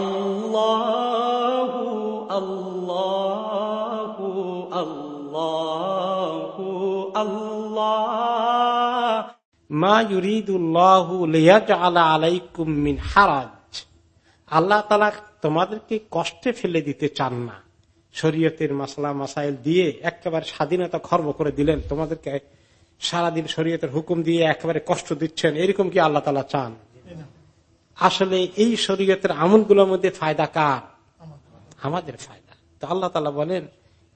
আল্লাহু আল্লাহু আল্লাহু আল্লাহ মা ইউরিদুল্লাহু লিয়াজআলা আলাইকুম মিন হারাজ আল্লাহ তাআলা তোমাদেরকে কষ্টে ফেলে দিতে চান না। শরীয়তের মাসলা, মাসাইল দিয়ে একেবারে স্বাধীনতা খর্ব করে দিলেন। তোমাদেরকে সারাদিন শরীয়তের হুকুম দিয়ে একেবারে কষ্ট দিচ্ছেন। এরকম কি আল্লাহ তালা চান? আসলে এই শরীয়তের আমলগুলোর মধ্যে ফায়দা কার? আমাদের ফায়দা। তো আল্লাহ তালা বলেন,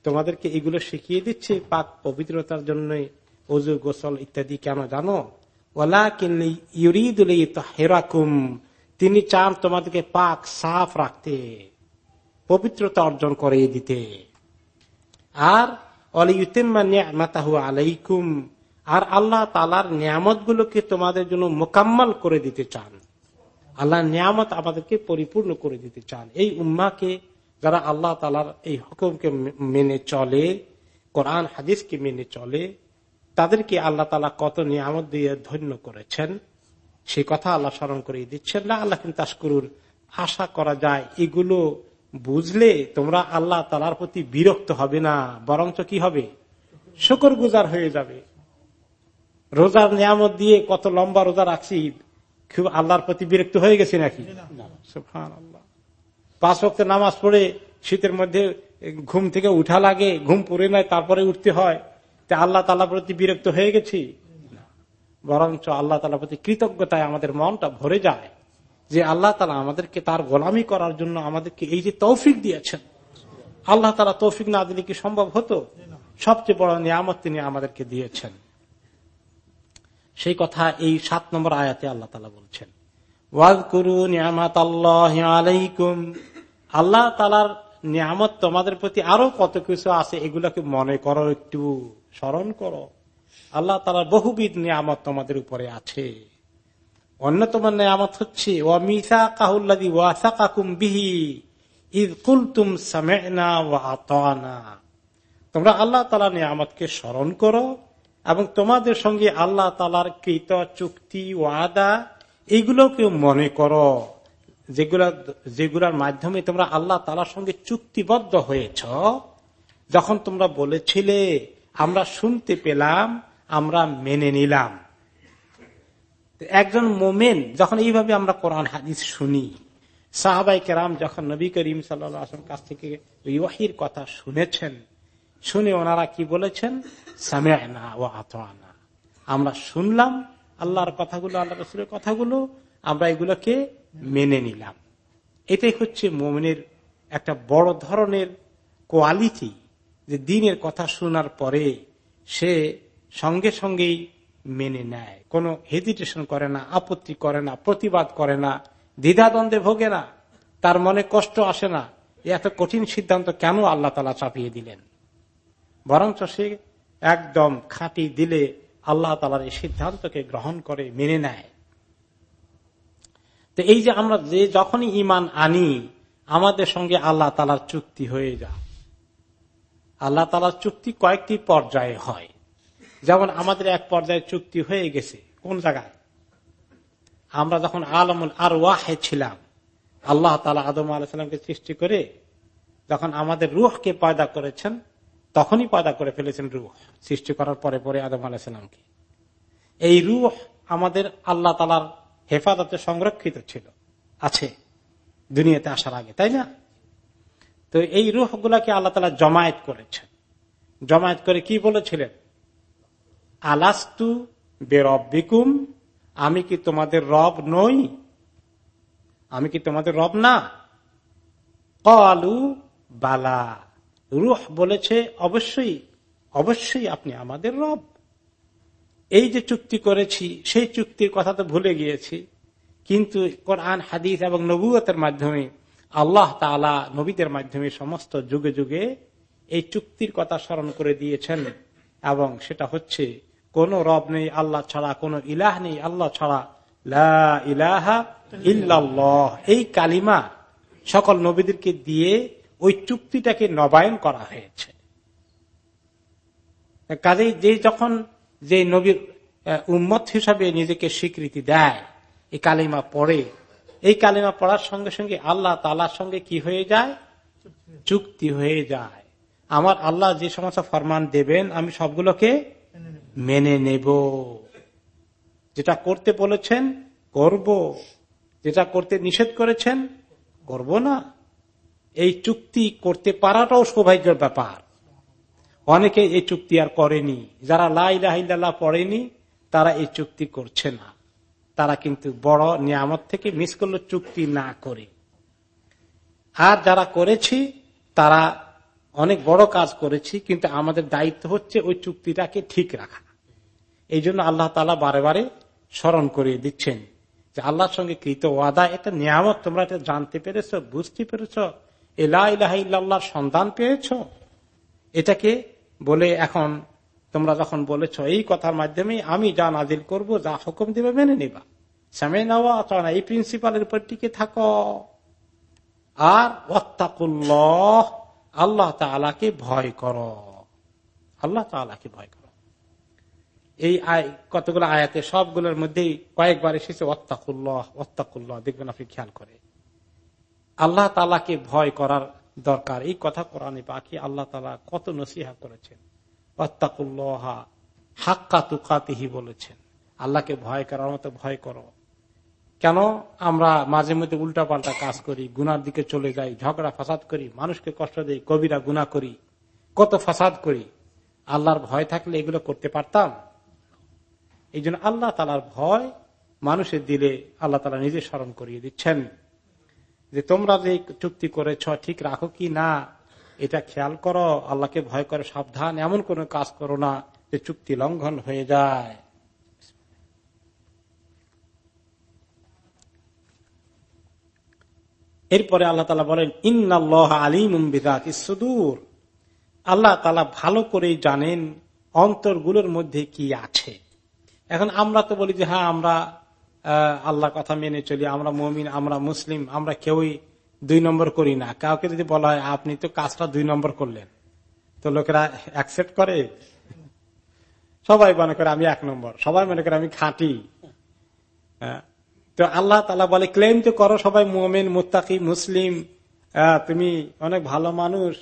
তোমাদেরকে এগুলো শিখিয়ে দিচ্ছে, পাক পবিত্রতার জন্য অজু গোসল ইত্যাদি, কেন জানো? হেরাকুম তিনি চান তোমাদেরকে পাক সাফ রাখতে, পবিত্রতা অর্জন করে দিতে। আর আলাইকুম, আর আল্লাহ তালার নিয়ামত গুলোকে তোমাদের জন্য মোকাম্মল করে দিতে চান। আল্লাহ নিয়ামত আমাদেরকে পরিপূর্ণ করে দিতে চান। এই উম্মাকে যারা আল্লাহ তালার এই হুকুমকে মেনে চলে, কোরআন, হাদিসকে মেনে চলে, তাদেরকে আল্লাহ তালা কত নিয়ামত দিয়ে ধন্য করেছেন সেই কথা আল্লাহ স্মরণ করে দিচ্ছেন। না আল্লাহ কিন্তু তাস্করুর আশা করা যায় এগুলো বুঝলে তোমরা আল্লাহ তালার প্রতি বিরক্ত হবে না, বরঞ্চ কি হবে? শকর গুজার হয়ে যাবে। রোজার নিয়ামত দিয়ে কত লম্বা রোজা রাখছি খুব আল্লাহর প্রতি বিরক্ত হয়ে গেছে নাকি? পাঁচ ওয়াক্ত নামাজ পড়ে শীতের মধ্যে ঘুম থেকে উঠা লাগে ঘুম পড়ে নেয় তারপরে উঠতে হয়। তা আল্লাহ তালার প্রতি বিরক্ত হয়ে গেছি? বরঞ্চ আল্লাহ তালার প্রতি কৃতজ্ঞতায় আমাদের মনটা ভরে যায় যে আল্লাহ তালা আমাদেরকে তার গোলামি করার জন্য আমাদেরকে এই যে তৌফিক দিয়েছেন। আল্লাহ তালা তৌফিক না দিলে কি সম্ভব হতো? সবচেয়ে বড় নিয়ামত তিনি আমাদেরকে দিয়েছেন। সেই কথা এই সাত নম্বর আয়াতে আল্লাহ তালা বলছেন। ওয়াজ করু নিয়ামত আল্লাহ আলাইকুম। আল্লাহ তালার নিয়ামত তোমাদের প্রতি আরও কত কিছু আছে এগুলাকে মনে করো একটু স্মরণ করো। আল্লাহ তালার বহুবিধ নিয়ামত তোমাদের উপরে আছে। অন্যতম নিয়ামত হচ্ছে ওয়ামিসা কাহুল্লাদি ওয়াসা কাকুম বিহি ঈদ কুলতুম সামেনা ওয়াতানা তোমরা আল্লাহ তালা নিয়ামতকে স্মরণ করো এবং তোমাদের সঙ্গে আল্লাহ তালার কৃত চুক্তি, ওয়াদা এইগুলোকে মনে করো। যেগুলা, যেগুলার মাধ্যমে তোমরা আল্লাহ তালার সঙ্গে চুক্তিবদ্ধ হয়েছ, যখন তোমরা বলেছিলে, আমরা শুনতে পেলাম, আমরা মেনে নিলাম। একজন মোমেন, যখন এইভাবে আমরা কোরআন, হাদিস শুনি সাহাবাই কেরাম যখন নবী করিম সাল্লাম কাছ থেকে ওয়াহির কথা শুনেছেন শুনে ওনারা কি বলেছেন? ও আমরা শুনলাম আল্লাহর কথাগুলো আল্লাহ রসুলের কথাগুলো, আমরা এগুলোকে মেনে নিলাম। এটাই হচ্ছে মোমেনের একটা বড় ধরনের কোয়ালিটি, যে দিনের কথা শোনার পরে সে সঙ্গে সঙ্গেই মেনে নেয়। কোনো হেজিটেশন করে না, আপত্তি করে না, প্রতিবাদ করে না, দ্বিধাদ্বন্দ্বে ভোগে না, তার মনে কষ্ট আসে না। এত কঠিন সিদ্ধান্ত কেন আল্লাহ তালা চাপিয়ে দিলেন? বরঞ্চ সে একদম খাঁটি দিলে আল্লাহ তালার এই সিদ্ধান্তকে গ্রহণ করে, মেনে নেয়। তো এই যে আমরা যে যখনই ইমান আনি, আমাদের সঙ্গে আল্লাহ তালার চুক্তি হয়ে যায়। আল্লাহ তালার চুক্তি কয়েকটি পর্যায়ে হয়। যেমন আমাদের এক পর্যায়ে চুক্তি হয়ে গেছে। কোন জায়গায়? আমরা যখন আলমুল আর ওয়াহে ছিলাম, আল্লাহ তালা আদম আলাহিসামকে সৃষ্টি করে যখন আমাদের রুহকে পয়দা করেছেন তখনই পয়দা করে ফেলেছেন রুহ, সৃষ্টি করার পরে পরে আদম আলাহিসামকে এই রুহ আমাদের আল্লাহ তালার হেফাজতে সংরক্ষিত ছিল, আছে, দুনিয়াতে আসার আগে, তাই না? তো এই রুহ গুলাকে আল্লাহ তালা জমায়েত করেছেন। জমায়েত করে কি বলেছিলেন? আলাস্তু বেরবিকুম আমি কি তোমাদের রব নই? আমি কি তোমাদের রব না? কলু বালা। রুহ বলেছে, অবশ্যই অবশ্যই আপনি আমাদের রব। এই যে চুক্তি করেছি, সেই চুক্তির কথা তো ভুলে গিয়েছি। কিন্তু কোরআন, হাদিস এবং নবুয়তের মাধ্যমে, আল্লাহ তালা নবীদের মাধ্যমে সমস্ত যুগে যুগে এই চুক্তির কথা স্মরণ করে দিয়েছেন। এবং সেটা হচ্ছে, কোন রব নেই, আল্লাহ ছাড়া, কোন ইলাহ নেই, আল্লাহ ছাড়া ইলাহা ইল্লাল্লাহ। এই কালিমা সকল নবীদেরকে দিয়ে ওই চুক্তিটাকে নবায়ন করা হয়েছে। কাজেই যে যখন যে নবীর উম্মত হিসাবে নিজেকে স্বীকৃতি দেয়, এই কালিমা পড়ে, এই কালিমা পড়ার সঙ্গে সঙ্গে আল্লাহ তালার সঙ্গে কি হয়ে যায়? চুক্তি হয়ে যায়। আমার আল্লাহ যে সমস্ত ফরমান দেবেন, আমি সবগুলোকে মেনে নেব। যেটা করতে বলেছেন, করব। যেটা করতে নিষেধ করেছেন, করব না। এই চুক্তি করতে পারাটাও সৌভাগ্যের ব্যাপার। অনেকে এই চুক্তি আর করেনি। যারা লাইলাহিল্লাহ পড়েনি, তারা এই চুক্তি করছে না। তারা কিন্তু বড় নিয়ামত থেকে মিস করল চুক্তি না করে। আর যারা করেছি, তারা অনেক বড় কাজ করেছি, কিন্তু আমাদের দায়িত্ব হচ্ছে ওই চুক্তিটাকে ঠিক রাখা। এই জন্য আল্লাহ তালা বারে বারে স্মরণ করিয়ে দিচ্ছেন যে আল্লাহর সঙ্গে কৃত ওয়াদা, এটা নিয়ামত, তোমরা এটা জানতে পেরেছ, বুঝতে পেরেছ এলাহ সন্ধান পেয়েছ? এটাকে বলে এখন তোমরা যখন বলেছ, এই কথার মাধ্যমে আমি যা নাজিল করব, যা হুকুম দিবে মেনে নিবা। সামে নেওয়া এই প্রিন্সিপালের উপর টিকে থাকো। আর ওত্তাকুল্লহ আল্লাহ তালাকে ভয় কর। আল্লাহ তালাকে ভয় কর। এই আয়, কতগুলো আয়াতে সবগুলোর মধ্যেই কয়েকবার এসেছে ওত্তাকুল্লহ ওত্তাকুল্লহ দেখবেন আপনি খেয়াল করে। আল্লাহ তালাকে ভয় করার দরকার। এই কথা কোরআনে বাকি আল্লাহ তালা কত নসিহা করেছেন। অত্তাকুল্লহা হাক্কা তুকাতিহি বলেছেন। আল্লাহকে ভয় করার মতো ভয় করো। কেন? আমরা মাঝে মধ্যে উল্টা পাল্টা কাজ করি, গুনার দিকে চলে যাই, ঝগড়া ফাসাদ করি, মানুষকে কষ্ট দিই, কবিরা গুণা করি, কত ফাসাদ করি। আল্লাহর ভয় থাকলে এগুলো করতে পারতাম। এই আল্লাহ তালার ভয় মানুষের দিলে আল্লাহ তালা নিজে স্মরণ করিয়ে দিচ্ছেন। যে তোমরা যে চুক্তি করেছ, ঠিক রাখো কি না, এটা খেয়াল করো, আল্লাহকে ভয় করে সাবধান, এমন কোন কাজ করো না যে চুক্তি লঙ্ঘন হয়ে যায়। এরপরে আল্লাহ তালা বলেন, ইন্নাল্লাহ আলিম সুদূর। আল্লাহ তালা ভালো করেই জানেন অন্তরগুলোর মধ্যে কি আছে। এখন আমরা তো বলি যে হ্যাঁ আমরা আল্লাহ কথা মেনে চলি। আমরা মমিন, আমরা মুসলিম, আমরা কেউই দুই নম্বর করি না। কাউকে যদি বলা হয়, আপনি তো কাজটা দুই নম্বর করলেন। তো লোকেরা অ্যাকসেপ্ট করে? সবাই মনে করে আমি এক নম্বর। সবাই মনে করে আমি খাঁটি। তো আল্লাহ তালা বলে ক্লেম তো করো সবাই, মোমেন মুতাকি মুসলিম। তুমি অনেক ভালো মানুষ।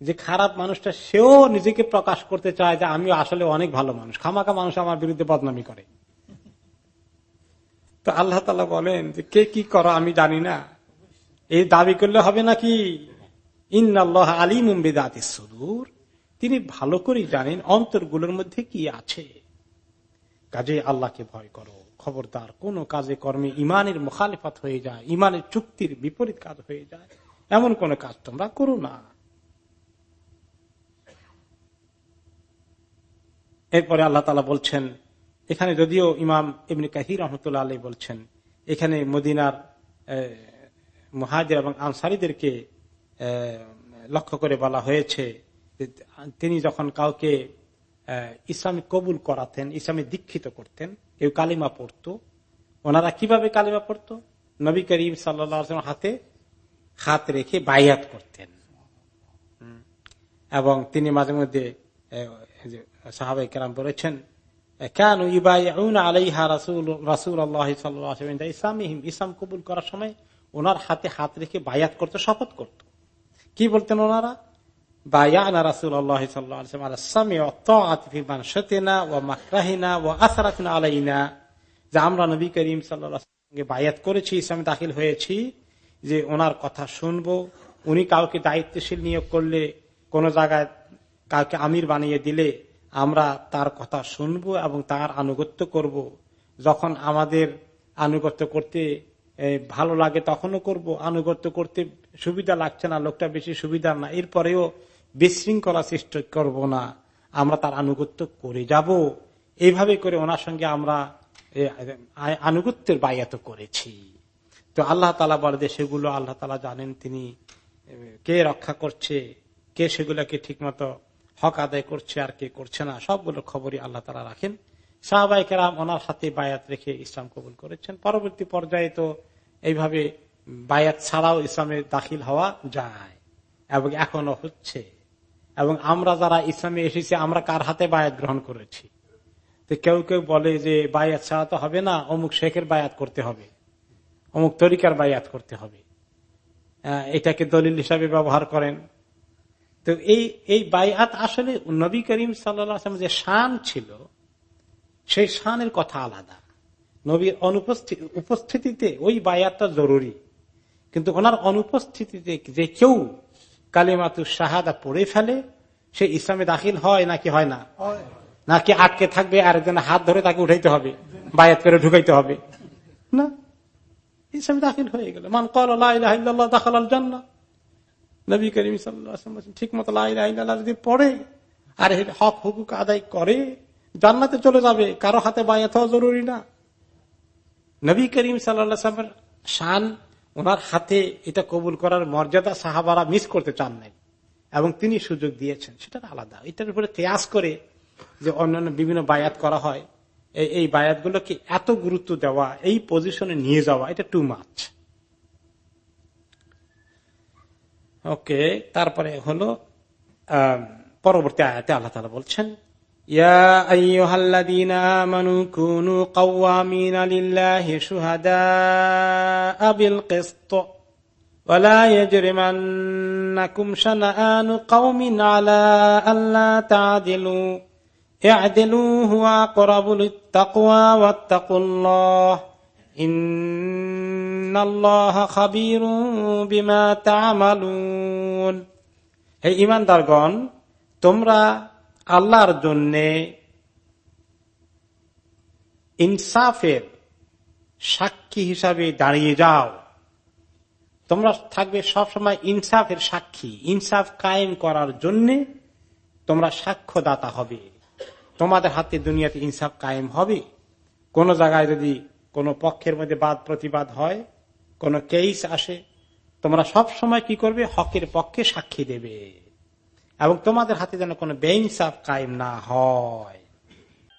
যে খারাপ মানুষটা, সেও নিজেকে প্রকাশ করতে চায় যে আমি আসলে অনেক ভালো মানুষ। খামাকা মানুষ আমার বিরুদ্ধে বদনামি করে। তো আল্লাহ তালা বলেন যে, কে কি করো আমি জানি না। এই দাবি করলে হবে নাকি? ইন্নআল্লাহ আলী মুম্বিদাতি সুদূর। তিনি ভালো করেই জানেন অন্তরগুলোর মধ্যে কি আছে। কাজে আল্লাহকে ভয় করো। খবরদার, কোন কাজে কর্মে ইমানের মুখালিফাত হয়ে যায়, ইমানের চুক্তির বিপরীত কাজ হয়ে যায়। এমন কোন কাজ তোমরা করো না। এরপরে আল্লাহ তালা বলছেন এখানে যদিও ইমাম এমনি কাহির রহমতুল্লাহ আলী বলছেন, এখানে মদিনার মহাজের এবং আনসারিদেরকে লক্ষ্য করে বলা হয়েছে তিনি যখন কাউকে ইসলামী কবুল করাতেন, ইসলামী দীক্ষিত করতেন, কেউ কালিমা পড়তো, ওনারা কীভাবে কালিমা পড়তো? নবী করিম সাল্লাম হাতে হাত রেখে বায়াত করতেন। এবং তিনি মাঝে মধ্যে সাহাবাই কেরাম বলেছেন কেন আলাইহা রাসুল রাসুল আল্লাহ ইসলামিহিম ইসলাম কবুল করার সময় ওনার হাতে হাত রেখে বায়াত করতে শপথ করত। কি বলতেন ওনারা? ও মাকরাহিনা ও আমরা নবী করিম বায়াত করেছি, ইসলামে দাখিল হয়েছি, যে ওনার কথা শুনব, উনি কাউকে দায়িত্বশীল নিয়োগ করলে কোন জায়গায় কাউকে আমির বানিয়ে দিলে আমরা তার কথা শুনব এবং তার আনুগত্য করব। যখন আমাদের আনুগত্য করতে ভালো লাগে তখনও করব। আনুগত্য করতে সুবিধা লাগছে না, লোকটা বেশি সুবিধা না। এরপরেও বিশৃঙ্খলা সৃষ্টি করব না। আমরা তার আনুগত্য করে যাব। এইভাবে করে ওনার সঙ্গে আমরা আনুগত্যের বায়াত করেছি। তো আল্লাহ তালা বলে সেগুলো আল্লাহ তালা জানেন তিনি কে রক্ষা করছে, কে সেগুলোকে ঠিকমতো হক আদায় করছে আর কে করছে না, সবগুলো খবরই আল্লাহ তারা রাখেন। সাহবাইকেরাম ওনার হাতে বায়াত রেখে ইসলাম কবুল করেছেন। পরবর্তী পর্যায়ে তো এইভাবে বায়াত ছাড়াও ইসলামে দাখিল হওয়া যায় এবং এখনও হচ্ছে। এবং আমরা যারা ইসলামে এসেছি, আমরা কার হাতে বায়াত গ্রহণ করেছি? তো কেউ কেউ বলে যে বায়াত ছাড়া তো হবে না, অমুক শেখের বায়াত করতে হবে, অমুক তরিকার বায়াত করতে হবে। এটাকে দলিল হিসাবে ব্যবহার করেন। তো এই এই বায়াত আসলে নবী করিম সাল্লাম যে শান ছিল সেই শানের কথা আলাদা। নবীর উপস্থিতিতে ওই বায়াতটা জরুরি। কিন্তু ওনার অনুপস্থিতিতে যে কেউ কালিমাতু শাহাদা পড়ে ফেলে সে ইসলামে দাখিল হয় নাকি হয় না? নাকি আটকে থাকবে আর একজন হাত ধরে তাকে উঠাইতে হবে বায়াত করে ঢুকাইতে হবে? না। ইসলামে দাখিল হয়ে গেল। মান কল দাখাল জান্না নবী করিম ঠিক মতো যদি পড়ে, আর হক হুকুক আদায় করে, জান্নাতে চলে যাবে, কারও হাতে বায়াত হওয়া জরুরি না। নবী করিম সাল্লামের শান, ওনার হাতে এটা কবুল করার মর্যাদা সাহাবারা মিস করতে চান নাই। এবং তিনি সুযোগ দিয়েছেন। সেটা আলাদা। এটার উপরে কেয়াস করে যে অন্যান্য বিভিন্ন বায়াত করা হয়। এই বায়াত গুলোকে এত গুরুত্ব দেওয়া, এই পজিশনে নিয়ে যাওয়া, এটা টু মাছ ওকে তারপরে হলো পরবর্তী আয়াতে আল্লাহ তালা বলছেন يا ইমানদারগণ তোমরা আল্লাহর জন্যে ইনসাফের সাক্ষী হিসাবে দাঁড়িয়ে যাও। তোমরা থাকবে সবসময় ইনসাফের সাক্ষী। ইনসাফ কায়েম করার জন্য তোমরা সাক্ষ্যদাতা হবে। তোমাদের হাতে দুনিয়াতে ইনসাফ কায়েম হবে। কোন জায়গায় যদি কোন পক্ষের মধ্যে বাদ প্রতিবাদ হয় কোন কেস আসে, তোমরা সব সময় কি করবে? হকের পক্ষে সাক্ষী দেবে। এবং তোমাদের হাতে যেন কোনো বেইনসাফ কায়েম না হয়।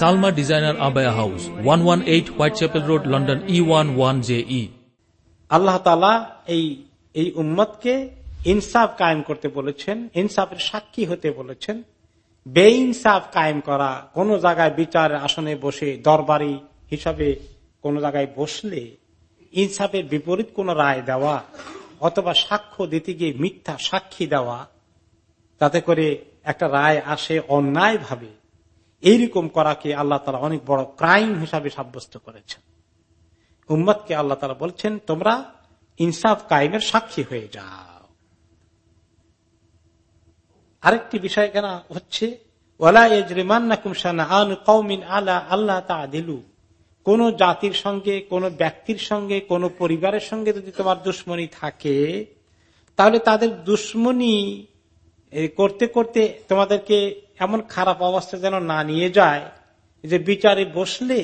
Salma designer abaya house one one eight Whitechapel road London E one one J E আল্লাহ তালা এই এই উম্মতকে ইনসাফ কায়েম করতে বলেছেন, ইনসাফের সাক্ষী হতে বলেছেন। বেইনসাফ কায়েম করা, কোন জায়গায় বিচার আসনে বসে, দরবারি হিসাবে কোন জায়গায় বসলে ইনসাফের বিপরীত কোন রায় দেওয়া অথবা সাক্ষ্য দিতে গিয়ে মিথ্যা সাক্ষী দেওয়া, তাতে করে একটা রায় আসে অন্যায় ভাবে এইরকম করাকে আল্লাহ তালা অনেক বড় ক্রাইম হিসাবে সাব্যস্ত করেছেন। উম্মদকে আল্লাহ তালা বলছেন, তোমরা ইনসাফ কায়েমের সাক্ষী হয়ে যাও। আরেকটি বিষয় কেন হচ্ছে কোন জাতির সঙ্গে, কোন ব্যক্তির সঙ্গে, কোন পরিবারের সঙ্গে যদি তোমার দুশ্মনী থাকে, তাহলে তাদের দুশ্মনী করতে করতে তোমাদেরকে এমন খারাপ অবস্থা যেন না নিয়ে যায় যে বিচারে বসলে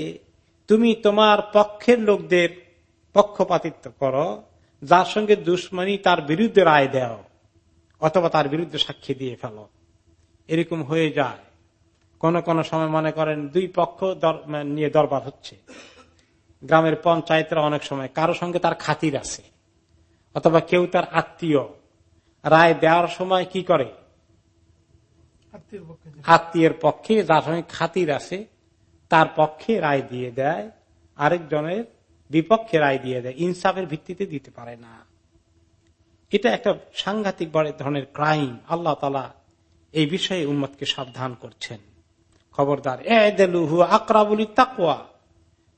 তুমি তোমার পক্ষের লোকদের পক্ষপাতিত্ব করো, যার সঙ্গে দুশ্মনী তার বিরুদ্ধে রায় দেও, অথবা তার বিরুদ্ধে সাক্ষী দিয়ে ফেলো। এরকম হয়ে যায়। কোন কোন সময় মনে করেন দুই পক্ষ নিয়ে দরবার হচ্ছে। গ্রামের পঞ্চায়েতরা অনেক সময় কারও সঙ্গে তার খাতির আছে, অথবা কেউ তার আত্মীয়। রায় দেওয়ার সময় কি করে? আত্মীয়ের পক্ষে যার সঙ্গে খাতির আছে, তার পক্ষে রায় দিয়ে দেয়, আরেকজনের বিপক্ষে রায় দিয়ে দেয়, ইনসাফের ভিত্তিতে দিতে পারে না। এটা একটা সাংঘাতিক বড় ধরনের ক্রাইম। আল্লাহ তালা এই বিষয়ে উম্মতকে সাবধান করছেন। খবরদার এ দেলুহু আকরাবুলি তাকুয়া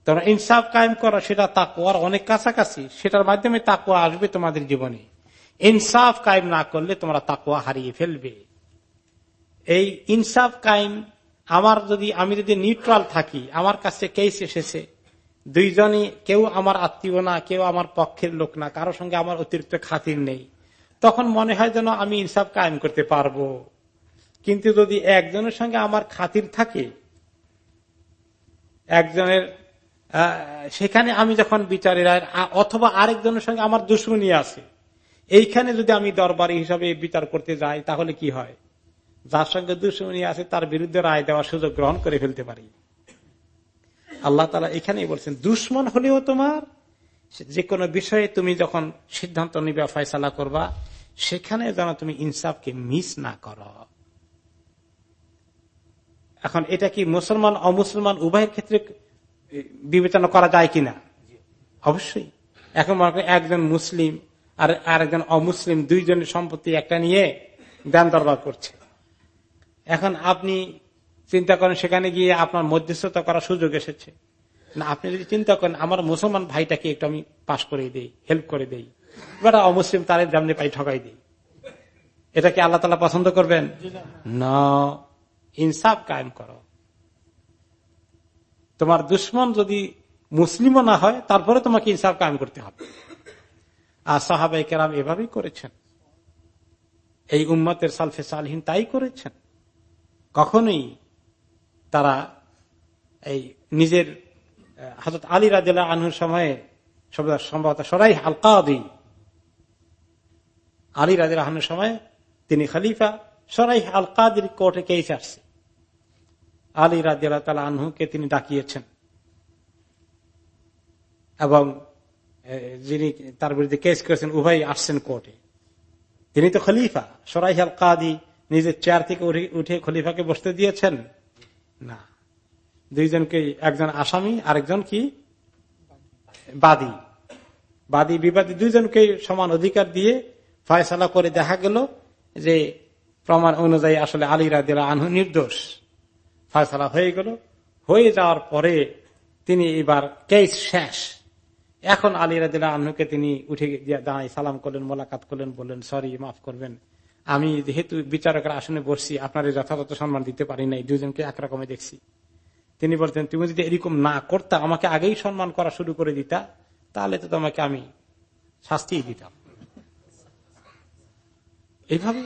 তোমরা ইনসাফ কায়েম করো, সেটা তাকুয়ার অনেক কাছাকাছি, সেটার মাধ্যমে তাকুয়া আসবে তোমাদের জীবনে। ইনসাফ কায়েম না করলে তোমরা তাকুয়া হারিয়ে ফেলবে। এই ইনসাফ কায়েম, আমার যদি, আমি যদি নিউট্রাল থাকি, আমার কাছে কেস এসেছে, দুইজনই, কেউ আমার আত্মীয় না, কেউ আমার পক্ষের লোক না কারোর সঙ্গে আমার অতিরিক্ত খাতির নেই, তখন মনে হয় যেন আমি ইনসাফ কায়েম করতে পারব। কিন্তু যদি একজনের সঙ্গে আমার খাতির থাকে, একজনের সেখানে আমি যখন বিচারের অথবা আরেকজনের সঙ্গে আমার দুশ্মনী আছে, এইখানে যদি আমি দরবারি হিসাবে বিচার করতে যাই, তাহলে কি হয়? যার সঙ্গে দুশ্মনী আছে, তার বিরুদ্ধে রায় দেওয়ার সুযোগ গ্রহণ করে ফেলতে পারি। আল্লাহ তালা এখানেই বলছেন, দুশ্মন হলেও তোমার যে কোনো বিষয়ে তুমি যখন সিদ্ধান্ত নিবে, ফয়সালা করবা, সেখানে যেন তুমি ইনসাফকে মিস না করো। এখন এটা কি মুসলমান, অমুসলমান, উভয়ের ক্ষেত্রে বিবেচনা করা যায় কিনা? অবশ্যই। এখন মনে করেন একজন মুসলিম আর আরেকজন অমুসলিম, দুইজনের সম্পত্তি একটা নিয়ে দান দরবার করছে। এখন আপনি চিন্তা করেন, সেখানে গিয়ে আপনার মধ্যস্থতা করার সুযোগ এসেছে। না, আপনি যদি চিন্তা করেন, আমার মুসলমান ভাইটাকে একটু আমি পাশ করে দিই হেল্প করে দেই। এবার অমুসলিম তার যেমনি পাই ঠকাই দিই। এটা কি আল্লাহ তালা পছন্দ করবেন? না। ইনসাফ কায়েম করো। তোমার দুশ্মন যদি মুসলিমও না হয়, তারপরে তোমাকে ইনসাফ কায়েম করতে হবে। আর সাহাবাই কেরাম এভাবেই করেছেন। এই উম্মতের সালফে সালহীন তাই করেছেন। কখনোই তারা এই নিজের হজরত আলী রাজা আনহুর সময়ে সম্ভবত সরাই হালকা দিন আলী রাজা আহনুর সময় তিনি খালিফা সরাই আল কাদির কোর্টে কেস আসছে। আলী রাজিয়াল তালা আনহুকে তিনি ডাকিয়েছেন। এবং যিনি তার বিরুদ্ধে কেস করেছেন উভয় আসছেন কোর্টে। তিনি তো খলিফা সরাই আল কাদি নিজের চেয়ার থেকে উঠে খলিফাকে বসতে দিয়েছেন? না। দুইজনকে একজন আসামি, আরেকজন কি? বাদী। বাদী বিবাদী দুইজনকে সমান অধিকার দিয়ে ফয়সালা করে দেখা গেল যে প্রমাণ অনুযায়ী আসলে আলী রাদিল আনহু নির্দোষ। ফয়সলা হয়ে গেল। হয়ে যাওয়ার পরে তিনি এবার কেস শেষ। এখন আলী রাদিল আনহুকে তিনি উঠে দাঁড়াই সালাম করলেন, মোলাকাত করলেন, বললেন, সরি, মাফ করবেন। আমি যেহেতু বিচারকের আসনে বসছি আপনার যথাযথ সম্মান দিতে পারি নাই দুজনকে একরকমে দেখছি। তিনি বলতেন তুমি যদি এরকম না করতা, আমাকে আগেই সম্মান করা শুরু করে দিতা, তাহলে তো তোমাকে আমি শাস্তি দিতাম। এইভাবে,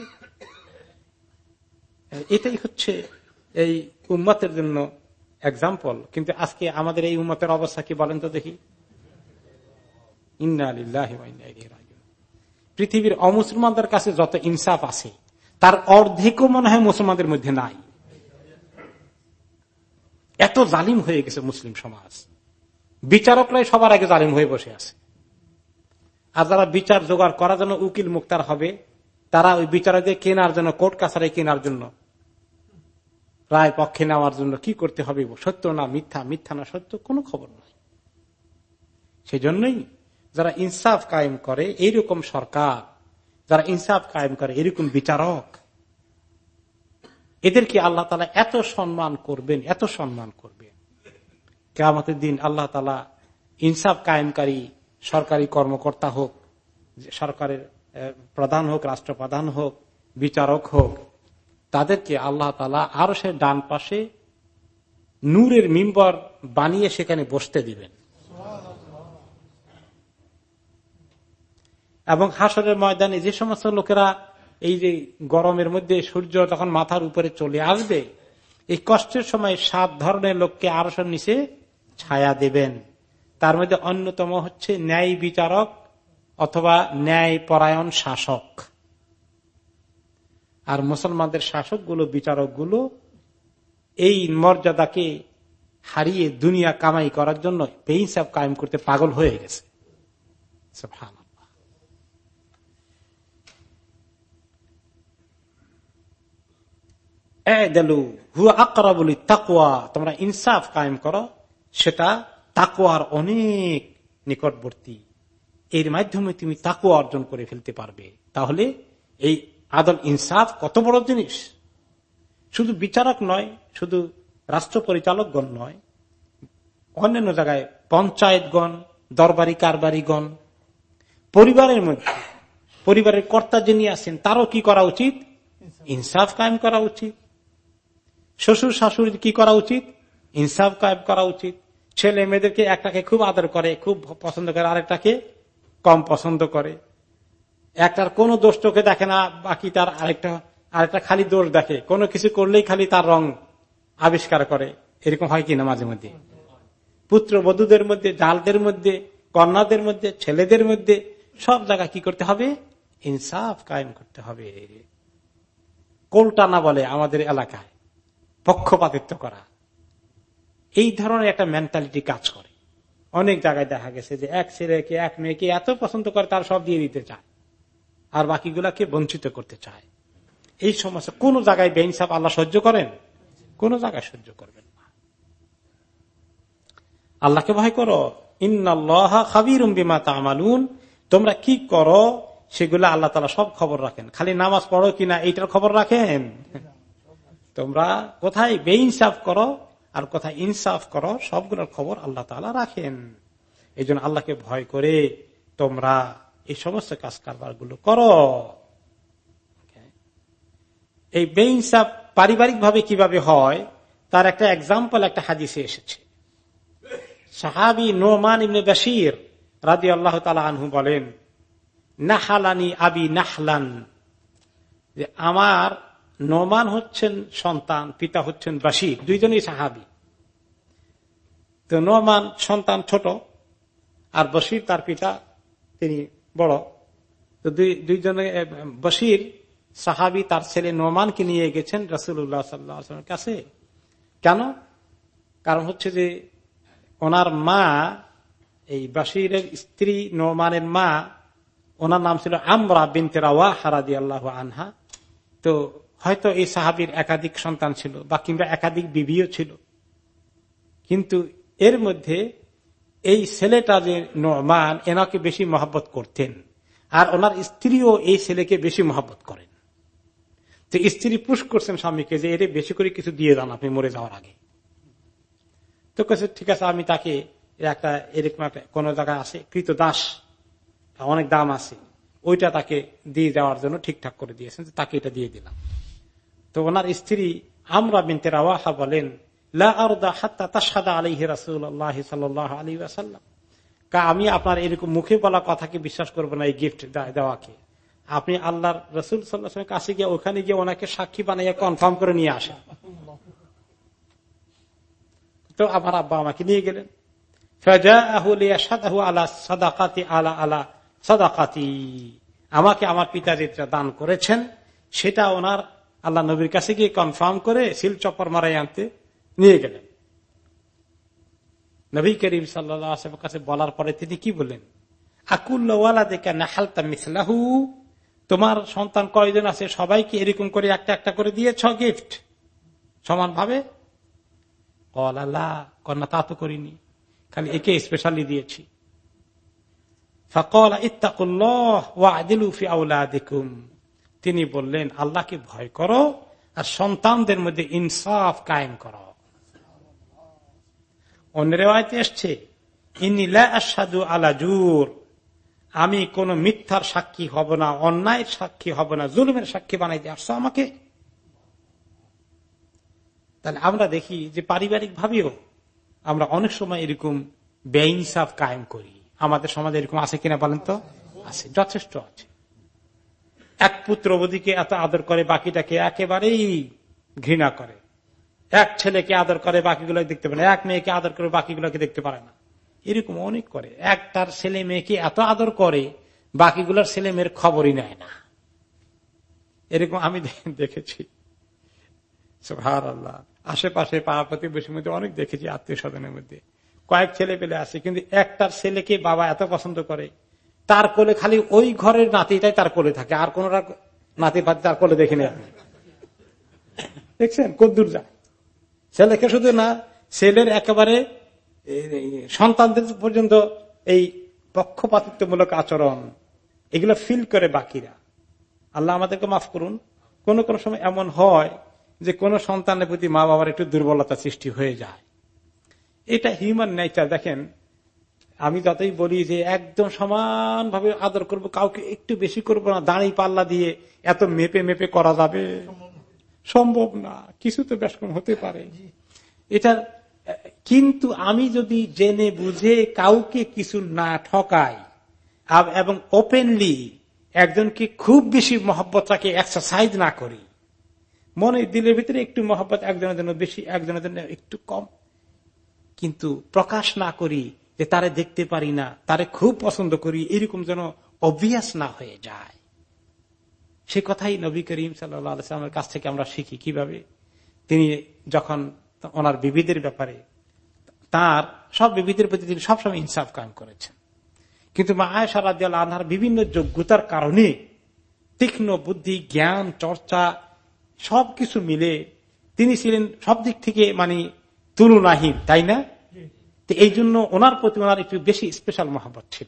এটাই হচ্ছে এই উম্মতের জন্য এক্সাম্পল কিন্তু আজকে আমাদের এই উম্মতের অবস্থা কি বলেন তো দেখি? পৃথিবীর অমুসলমানদের কাছে যত ইনসাফ আছে, তার অর্ধেকও মনে হয় মুসলমানদের মধ্যে নাই। এত জালিম হয়ে গেছে মুসলিম সমাজ। বিচারকরাই সবার আগে জালিম হয়ে বসে আছে। আর যারা বিচার জোগাড় করার জন্য উকিল মুক্তার হবে, তারা ওই বিচারকদের কেনার জন্য, কোর্ট কাছারে কেনার জন্য, রায় পক্ষে নেওয়ার জন্য কি করতে হবে? সত্য না মিথ্যা? মিথ্যা না সত্য? কোনো খবর নয় সেই জন্যই যারা ইনসাফ কায়েম করে, এইরকম সরকার, যারা ইনসাফ কায়েম করে এরকম বিচারক, এদেরকে আল্লাহ তালা এত সম্মান করবেন, এত সম্মান করবেন। কেমতের দিন আল্লাহ তালা ইনসাফ কায়েমকারী সরকারি কর্মকর্তা হোক, সরকারের প্রধান হোক, রাষ্ট্রপ্রধান হোক, বিচারক হোক, তাদেরকে আল্লাহ তালা আরও সে ডান পাশে নূরের মিম্বর বানিয়ে সেখানে বসতে দিবেন। এবং হাসরের ময়দানে যে সমস্ত লোকেরা এই যে গরমের মধ্যে সূর্য তখন মাথার উপরে চলে আসবে, এই কষ্টের সময় সাত ধরনের লোককে আরও নিচে ছায়া দেবেন। তার মধ্যে অন্যতম হচ্ছে ন্যায় বিচারক অথবা ন্যায় পরায়ণ শাসক। আর মুসলমানদের শাসকগুলো, বিচারকগুলো এই মর্যাদাকে হারিয়ে দুনিয়া কামাই করার জন্য বেইনসাফ কায়েম করতে পাগল হয়ে গেছে। তাকুয়া তোমরা ইনসাফ কায়েম করো সেটা তাকুয়ার অনেক নিকটবর্তী এর মাধ্যমে তুমি তাকুয়া অর্জন করে ফেলতে পারবে তাহলে এই আদল ইনসাফ কত বড় জিনিস? শুধু বিচারক নয়, শুধু রাষ্ট্র পরিচালকগণ নয়, অন্যান্য জায়গায় পঞ্চায়েতগণ, দরবারি কারবারিগণ, পরিবারের মধ্যে, পরিবারের কর্তা যিনি আছেন, তারও কি করা উচিত? ইনসাফ কায়েম করা উচিত। শ্বশুর শাশুড়ির কি করা উচিত? ইনসাফ কায়েম করা উচিত। ছেলে মেয়েদেরকে একটাকে খুব আদর করে, খুব পছন্দ করে, আরেকটাকে কম পছন্দ করে। একটার কোন দোষ চোখে দেখে না, বাকি তার আরেকটা আরেকটা খালি দোষ দেখে। কোনো কিছু করলেই খালি তার রং আবিষ্কার করে। এরকম হয় কিনা মাঝে মধ্যে? পুত্র বধুদের মধ্যে, জালদের মধ্যে, কন্যাদের মধ্যে, ছেলেদের মধ্যে, সব জায়গায় কি করতে হবে? ইনসাফ কায়েম করতে হবে। কোলটানা বলে আমাদের এলাকায়? পক্ষপাতিত্ব করা। এই ধরনের একটা মেন্টালিটি কাজ করে। অনেক জায়গায় দেখা গেছে যে এক ছেলেকে, এক মেয়েকে এত পছন্দ করে তার সব দিয়ে দিতে চায়। আর বাকিগুলাকে বঞ্চিত করতে চায়। এই সমস্যা কোন জায়গায় বেইনসাফ আল্লাহ সহ্য করেন? কোন জায়গায় সহ্য করবেন না। আল্লাহকে ভয় করো। তোমরা কি করো? সেগুলো আল্লাহ তালা সব খবর রাখেন। খালি নামাজ পড়ো কিনা এইটার খবর রাখেন? তোমরা কোথায় বেইনসাফ করো আর কোথায় ইনসাফ করো, সবগুলোর খবর আল্লাহ তালা রাখেন। এই আল্লাহকে ভয় করে তোমরা এই সমস্ত কাজ কারবারগুলো করো এই বেইনসাফ পারিবারিক ভাবে কীভাবে হয়, তার একটা এক্সাম্পল একটা হাদিসে এসেছে। সাহাবি নোমান ইবনে বাসির রাজি আল্লাহ আনহু বলেন, নাহালানি আবি নাহলান। যে আমার নোমান হচ্ছেন সন্তান, পিতা হচ্ছেন বাসির দুইজনই সাহাবি। তো নোমান সন্তান ছোট আর বসির তার পিতা, তিনি বড়। তো দুইজনে বসির সাহাবি তার ছেলে নোমানকে নিয়ে গেছেন রসুল্লাহ সাল্লামের কাছে। কেন? কারণ হচ্ছে যে ওনার মা, এই বাসিরের স্ত্রী নোমানের মা, ওনার নাম ছিল আমরা বিনতে রাওয়া হারাদি আল্লাহ আনহা। তো হয়তো এই সাহাবির একাধিক সন্তান ছিল বা কিংবা একাধিক বিবিও ছিল। কিন্তু এর মধ্যে এই ছেলেটা যে নোমান, এনাকে বেশি মহাব্বত করতেন। আর ওনার স্ত্রীও এই ছেলেকে বেশি মহাব্বত করেন। তো স্ত্রী পুশ করছেন স্বামীকে যে এর বেশি করে কিছু দিয়ে দেন আপনি মরে যাওয়ার আগে। তো কেছে ঠিক আছে, আমি তাকে একটা এরকম একটা কোন জায়গায় আছে, কৃত দাস, অনেক দাম আছে। ওইটা তাকে দিয়ে দেওয়ার জন্য ঠিকঠাক করে দিয়েছেন তাকে এটা দিয়ে দিলাম। তো ওনার স্ত্রী আমরা বিনতে রাওয়াহা বলেন আমি আপনার এরকম মুখে বলা কথাকে বিশ্বাস করব না এই গিফট দেওয়াকে। আপনি আল্লাহর রসুল কাছে গিয়ে ওখানে গিয়ে ওনাকে সাক্ষী বানাইয়া কনফার্ম করে নিয়ে আসেন। তো আমার আব্বা আমাকে নিয়ে গেলেন। আমাকে আমার পিতা যেটা দান করেছেন, সেটা ওনার আল্লাহ নবীর কাছে গিয়ে কনফার্ম করে শিল চপ্পর মারাই আনতে নিয়ে গেলেন। নবী করিম সাল্লাম কাছে বলার পরে তিনি কি বললেন? আকুল্লা দেখে নাহালতা মিসলাহু? তোমার সন্তান কয়জন আছে সবাইকে এরকম করে একটা একটা করে দিয়েছ গিফট সমান ভাবে আল্লাহ কন্যা তা তো করিনি, খালি একে স্পেশালি দিয়েছি। তিনি বললেন, আল্লাহকে ভয় করো আর সন্তানদের মধ্যে ইনসাফ কায়েম করো। অন্য রেওয়ায়তে এসছে ইনিলা আসাদু আলাজুর আমি কোন মিথ্যার সাক্ষী হব না, অন্যায়ের সাক্ষী হব না, জুলুমের সাক্ষী বানাই দিয়ে আসছো আমাকে? তাহলে আমরা দেখি যে পারিবারিক ভাবেও আমরা অনেক সময় এরকম বেইনসাফ কায়েম করি। আমাদের সমাজে এরকম আছে কিনা বলেন তো? আছে, যথেষ্ট আছে। এক পুত্রবধীকে এত আদর করে, বাকিটাকে একেবারেই ঘৃণা করে। এক ছেলেকে আদর করে বাকিগুলো দেখতে পারে এক মেয়েকে আদর করে, বাকিগুলোকে দেখতে পারে না। এরকম অনেক করে। এক তার ছেলে মেয়েকে এত আদর করে, বাকিগুলোর ছেলে মেয়ের খবরই নেয় না। এরকম আমি দেখেছি। হার আল্লাহ আশেপাশে পাড়া প্রতিবেশীর মধ্যে অনেক দেখেছি আত্মীয় স্বজনের মধ্যে। কয়েক ছেলে পেলে আছে, কিন্তু একটার ছেলেকে বাবা এত পছন্দ করে তার কোলে খালি ওই ঘরের নাতিটাই তার কোলে থাকে। আর কোন নাতি পাতি তার কোলে দেখে আপনি। দেখছেন? কদ্দুর যায় ছেলেকে শুধু না, ছেলের একেবারে সন্তানদের পর্যন্ত এই পক্ষপাতিত্বমূলক আচরণ, এগুলো ফিল করে বাকিরা। আল্লাহ আমাদেরকে মাফ করুন। কোন কোন সময় এমন হয় যে কোন সন্তানের প্রতি মা বাবার একটু দুর্বলতা সৃষ্টি হয়ে যায়। এটা হিউম্যান নেচার দেখেন। আমি যতই বলি যে একদম সমানভাবে আদর করব, কাউকে একটু বেশি করব না, দাঁড়ি পাল্লা দিয়ে এত মেপে মেপে করা যাবে? সম্ভব না, কিছু তো বেশ হতে পারে। এটা, কিন্তু আমি যদি জেনে বুঝে কাউকে কিছু না ঠকাই এবং ওপেনলি একজনকে খুব বেশি মহব্বতটাকে এক্সারসাইজ না করি, মনে, দিলের ভিতরে একটু মহব্বত, একজনের জন্য বেশি, একজনের জন্য একটু কম, কিন্তু প্রকাশ না করি যে তারে দেখতে পারি না, তারে খুব পছন্দ করি, এরকম যেন অবভিয়াস না হয়ে যায়। সে কথাই নবী করিম সাল্লামের কাছ থেকে আমরা শিখি। কীভাবে? তিনি যখন ওনার বিবিদের ব্যাপারে, তার সব বিবিদের প্রতি তিনি সবসময় ইনসাফ কায়েম করেছেন। কিন্তু মা আয়সা আনহার বিভিন্ন যোগ্যতার কারণে তীক্ষ্ণ বুদ্ধি, জ্ঞান, চর্চা, সবকিছু মিলে তিনি ছিলেন সব দিক থেকে মানে তুলনাহীন, তাই না? এই জন্য ওনার প্রতি ওনার একটু বেশি স্পেশাল মহাবত ছিল।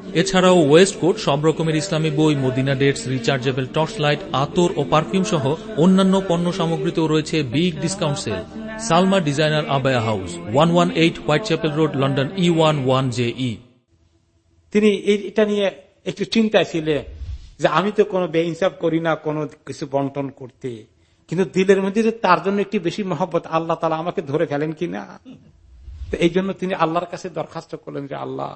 এছাড়াও ওয়েস্ট কোট, সব রকমের ইসলামী বই, Medina dates, rechargeable torch light আতর ও পারফিউম সহ অন্যান্য পণ্য সামগ্রীতেও রয়েছে big discount sale. Salma designer abaya house, one one eight Whitechapel road, London E one one J E তিনি এটা নিয়ে একটু চিন্তায় ছিলেন যে আমি তো কোনো বেইনসাফ করি না, কোনো কিছু বন্টন করতে। কিন্তু দিলের মধ্যে যে তার জন্য একটি বেশি মহব্বত আল্লাহ তালা আমাকে ধরে ফেলেন কিনা? তো এই জন্য তিনি আল্লাহর কাছে দরখাস্ত করলেন যে আল্লাহ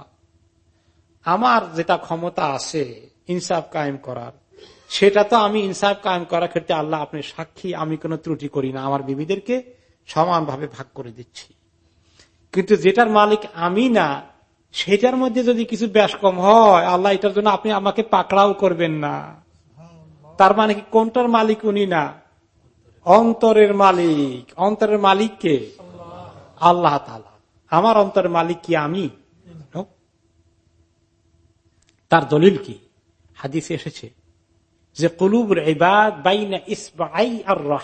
আমার যেটা ক্ষমতা আছে, ইনসাফ কায়েম করার, সেটা তো আমি ইনসাফ কায়েম করার ক্ষেত্রে আল্লাহ আপনি সাক্ষী, আমি কোনো ত্রুটি করি না। আমার বিবিদেরকে সমানভাবে ভাগ করে দিচ্ছি। কিন্তু যেটার মালিক আমি না, সেটার মধ্যে যদি কিছু ব্যাস কম হয়, আল্লাহ এটার জন্য আপনি আমাকে পাকড়াও করবেন না। তার মানে কি কোনটার মালিক উনি না? অন্তরের মালিক। অন্তরের মালিক কে? আল্লাহ তালা আমার অন্তরের মালিক কি আমি? তার দলিল কি? হাদিসে এসেছে যে কলুবর এবাদ ইসবাই আর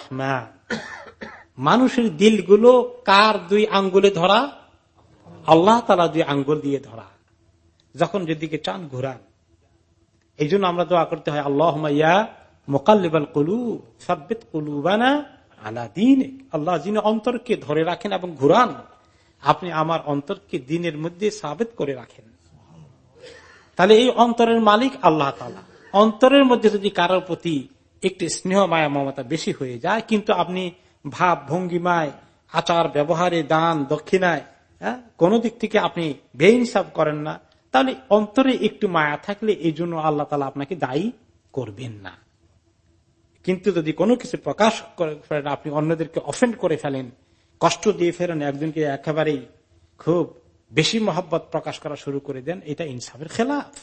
মানুষের দিলগুলো কার দুই আঙ্গুলে ধরা? আল্লাহ তালা দুই আঙ্গুল দিয়ে ধরা। যখন যেদিকে চান ঘুরান। এই জন্য আমরা দোয়া করতে হয় আল্লাহ ইয়া মোকাল্লিবাল কলু সাব্বিত কলুবানা আলা দিন আল্লাহ যিনি অন্তরকে ধরে রাখেন এবং ঘুরান, আপনি আমার অন্তরকে দিনের মধ্যে সাবেত করে রাখেন। তাহলে এই অন্তরের মালিক আল্লাহ তালা অন্তরের মধ্যে যদি কারোর প্রতি একটি স্নেহ, মায়া, মমতা বেশি হয়ে যায়, কিন্তু আপনি ভাব, ভঙ্গিমায়, আচার, ব্যবহারে, দান, দক্ষিণায় হ্যাঁ কোন দিক থেকে আপনি বেইনসাফ করেন না, তাহলে অন্তরে একটু মায়া থাকলে এই জন্য আল্লাহ তালা আপনাকে দায়ী করবেন না। কিন্তু যদি কোনো কিছু প্রকাশ করেন আপনি অন্যদেরকে অফেন্ড করে ফেলেন, কষ্ট দিয়ে ফেলেন, একজনকে একেবারেই খুব বেশি মহব্বত প্রকাশ করা শুরু করে দেন, এটা ইনসাফের খেলাফ।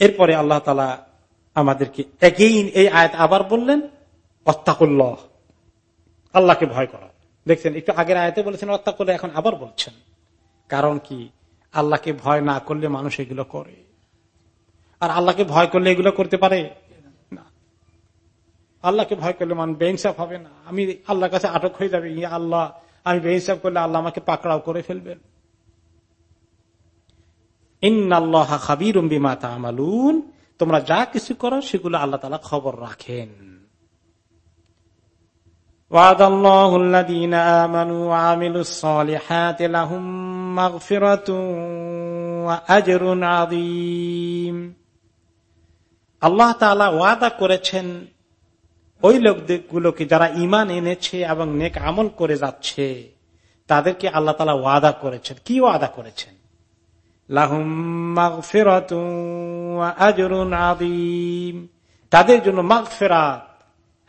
এরপরে আল্লাহ তালা আমাদেরকে এগেইন এই আয়াত আবার বললেন, অত্তাকুল্লাহ। আল্লাহকে ভয় করা। দেখছেন, একটু আগের আয়াতে বলেছেন, অত্তাকুল্লাহ, এখন আবার বলছেন। কারণ কি? আল্লাহকে ভয় না করলে মানুষ এগুলো করে। আর আল্লাহকে ভয় করলে এগুলো করতে পারে? না। আল্লাহকে ভয় করলে মানে বেইনসাফ হবে না। আমি আল্লাহর কাছে আটক হয়ে যাবে। ইয়া আল্লাহ, আমি বেইনসাফ করলে আল্লাহ আমাকে পাকড়াও করে ফেলবেন। তোমরা যা কিছু করো, সেগুলো আল্লাহ তালা খবর রাখেন। আজরুন আদিম আল্লাহ তালা ওয়াদা করেছেন, ওই লোকগুলোকে যারা ইমান এনেছে এবং নেক আমল করে যাচ্ছে, তাদেরকে আল্লাহ তালা ওয়াদা করেছেন। কি ওয়াদা করেছেন? আযীম। তাদের জন্য মাগফিরাত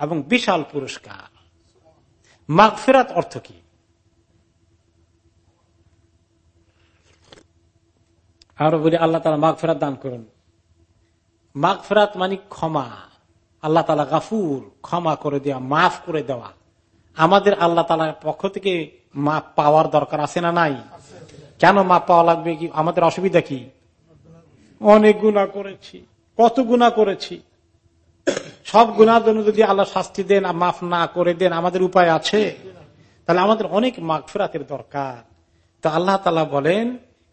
এবং বিশাল পুরস্কার। মাগফিরাত অর্থ কি? আরও বলি, আল্লাহ তালা মাগফেরাত দান করুন। মাগফেরাত মানে ক্ষমা। আল্লাহ তালা গাফুর, ক্ষমা করে দেওয়া, মাফ করে দেওয়া। আমাদের আল্লাহ তালার পক্ষ থেকে মাপ পাওয়ার দরকার আছে না নাই? কেন মাপ পাওয়া লাগবে কি? আমাদের অসুবিধা কি? অনেক গুণা করেছি, কত গুণা করেছি। সব গুণার জন্য যদি আল্লাহ শাস্তি দেন মাফ না করে দেন, আমাদের উপায় আছে? তাহলে আমাদের অনেক মাগফেরাতের দরকার। তো আল্লাহ তালা বলেন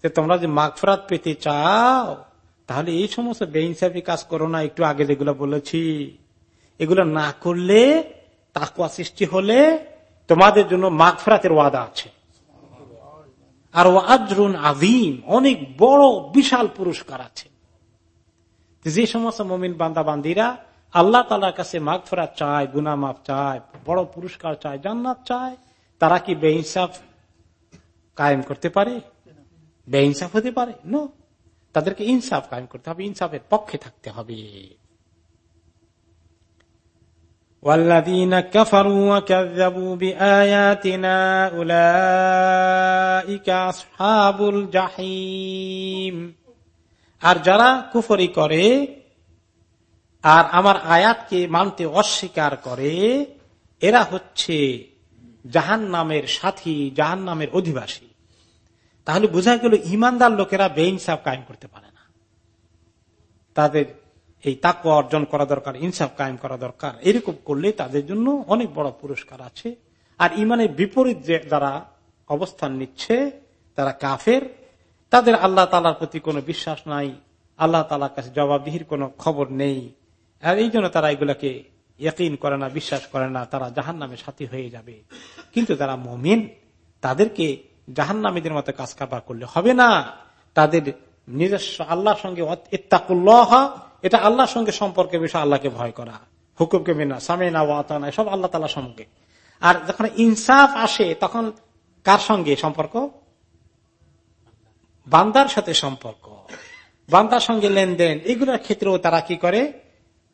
যে তোমরা যে মাগফেরাত পেতে চাও তাহলে এই সমস্ত বেইনসাফি কাজ করো না, একটু আগে যেগুলো বলেছি, এগুলো না করলে তাকুয়া সৃষ্টি হলে তোমাদের জন্য মাগফেরাতের ওয়াদা আছে। আর আজরুন আজিম অনেক বড়, বিশাল পুরস্কার আছে। যে সমস্ত মমিন বান্দা বান্দিরা আল্লাহ তালার কাছে মাগফেরাত চায় গুনা মাফ চায়, বড় পুরস্কার চায়, জান্নাত চায়, তারা কি বেইনসাফ কায়েম করতে পারে? বেইনসাফ হতে পারে? ন তাদেরকে ইনসাফ কায়েম করতে হবে ইনসাফের পক্ষে থাকতে হবে والذين كفروا وكذبوا بآياتنا أولئك أصحاب الجحيم আর যারা কুফরি করে আর আমার আয়াতকে মানতে অস্বীকার করে এরা হচ্ছে জাহান নামের সাথী জাহান নামের অধিবাসী তাহলে বোঝা গেল ইমানদার লোকেরা বেইনসাফ কায়েম করতে পারে না। তাদের এই তাক অর্জন করা দরকার, ইনসাফ কায়েম করা দরকার, এরকম করলে তাদের জন্য অনেক বড় পুরস্কার আছে। আর ইমানের বিপরীত যে যারা অবস্থান নিচ্ছে, তারা কাফের। তাদের আল্লাহ তালার প্রতি কোনো বিশ্বাস নাই, আল্লাহ তালার কাছে জবাবদিহির কোনো খবর নেই। আর এই জন্য তারা এগুলাকে ইয়কিন করে না, বিশ্বাস করে না, তারা জাহান নামে সাথী হয়ে যাবে। কিন্তু তারা মমিন, তাদেরকে জাহান নামীদের মতো কাজ কারবার করলে হবে না। তাদের নিজস্ব আল্লাহর সঙ্গে এটা আল্লাহর সঙ্গে সম্পর্কের বিষয়, আল্লাহকে ভয় করা। হুকুমকে মেনা, সামেনা, ওয়াতানা সব আল্লাহ তালার সঙ্গে। আর যখন ইনসাফ আসে, তখন কার সঙ্গে সম্পর্ক? বান্দার সাথে সম্পর্ক। বান্দার সঙ্গে লেনদেন, এগুলোর ক্ষেত্রেও তারা কি করে?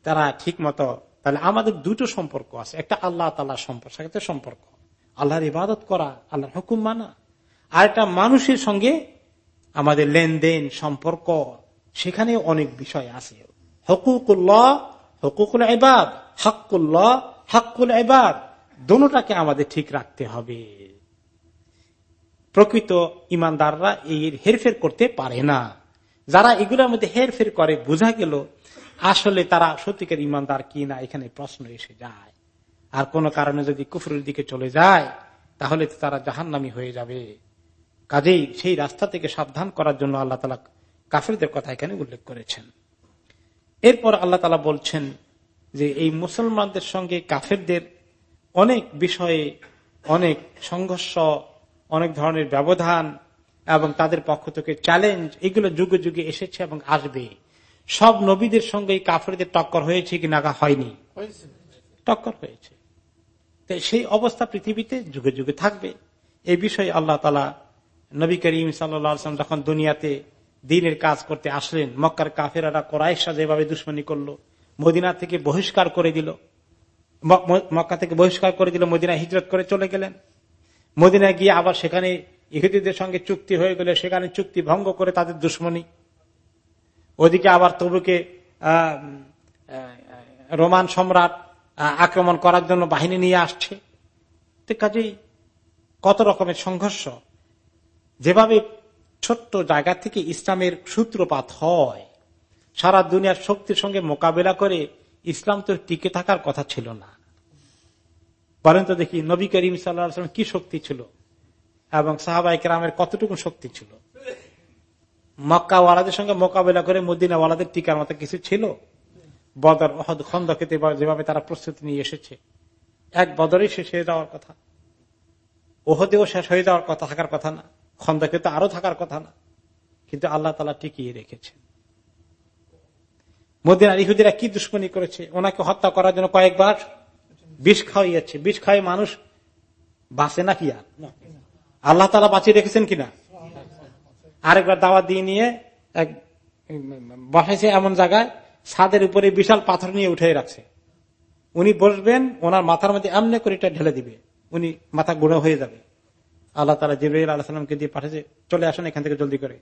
তারা ঠিক মতো তাহলে আমাদের দুটো সম্পর্ক আছে। একটা আল্লাহ তালার সম্পর্ক সাথে সম্পর্ক। আল্লাহর ইবাদত করা, আল্লাহর হুকুম মানা। আর একটা মানুষের সঙ্গে আমাদের লেনদেন, সম্পর্ক, সেখানে অনেক বিষয় আছে। হকুকুল্লাহ, হকুকুল এবাদ হাক্কুল্লাহ, হাক্কুল এবাদ দোনোটাকে আমাদের ঠিক রাখতে হবে। প্রকৃত ইমানদাররা এই হেরফের করতে পারে না। যারা এগুলোর মধ্যে হেরফের করে, বোঝা গেল আসলে তারা সত্যিকার ইমানদার কি না, এখানে প্রশ্ন এসে যায়। আর কোন কারণে যদি কুফুরের দিকে চলে যায়, তাহলে তো তারা জাহান্নামি হয়ে যাবে। কাজেই সেই রাস্তা থেকে সাবধান করার জন্য আল্লাহ তালা কাফেরদের কথা এখানে উল্লেখ করেছেন। এরপর আল্লাহ তালা বলছেন যে এই মুসলমানদের সঙ্গে কাফেরদের অনেক বিষয়ে অনেক সংঘর্ষ অনেক ধরনের ব্যবধান এবং তাদের পক্ষ থেকে চ্যালেঞ্জ এগুলো যুগে যুগে এসেছে এবং আসবে। সব নবীদের সঙ্গে এই কাফেরদের টক্কর হয়েছে কি নাগা হয়নি? টক্কর হয়েছে। সেই অবস্থা পৃথিবীতে যুগে যুগে থাকবে। এই বিষয়ে আল্লাহ তালা নবী করিম সাল্লাম যখন দুনিয়াতে দিনের কাজ করতে আসলেন, মক্কার কাফেরারা কোরআশা যেভাবে দুশ্মনী করল, মদিনা থেকে বহিষ্কার করে দিল। মক্কা থেকে বহিষ্কার করে দিল মদিনা হিজরত করে চলে গেলেন। মদিনা গিয়ে আবার সেখানে ইহুদিদের সঙ্গে চুক্তি হয়ে গেলে সেখানে চুক্তি ভঙ্গ করে তাদের দুশ্মনী। ওদিকে আবার তবুকে রোমান সম্রাট আক্রমণ করার জন্য বাহিনী নিয়ে আসছে। কাজেই কত রকমের সংঘর্ষ। যেভাবে ছোট্ট জায়গা থেকে ইসলামের সূত্রপাত হয়, সারা দুনিয়ার শক্তির সঙ্গে মোকাবেলা করে ইসলাম তো টিকে থাকার কথা ছিল না। বলেন তো দেখি, নবী করিম সাল্লাম কি শক্তি ছিল এবং সাহাবাই কেরামের কতটুকু শক্তি ছিল? মক্কা ওয়ালাদের সঙ্গে মোকাবেলা করে মদিনা ওয়ালাদের টিকার মতো কিছু ছিল? বদর খন্দ খেতে যেভাবে তারা প্রস্তুতি নিয়ে এসেছে। এক বদরই শেষ হয়ে যাওয়ার কথা। ওহদেও শেষ হয়ে যাওয়ার কথা থাকার কথা না। খন্দকে তো আরও থাকার কথা না। কিন্তু আল্লাহ তালা টিকিয়ে রেখেছেন। মদিনার ইহুদিরা কি দুশ্মনী করেছে? ওনাকে হত্যা করার জন্য কয়েকবার বিষ খাওয়াইয়াছে বিষ খাওয়াই মানুষ বাঁচে না কি আর আল্লাহ তালা বাঁচিয়ে রেখেছেন কিনা? আরেকবার দাওয়াত দিয়ে নিয়ে এক বসাইছে এমন জায়গায়, ছাদের উপরে বিশাল পাথর নিয়ে উঠে রাখছে। উনি বসবেন, ওনার মাথার মধ্যে এমনি করে এটা ঢেলে দিবে। উনি মাথা গুঁড়ো হয়ে যাবে। আল্লাহ তালা জিবরাইল আল্লাহ সাল্লামকে দিয়ে পাঠিয়েছে, চলে আসেন এখান থেকে জলদি করে।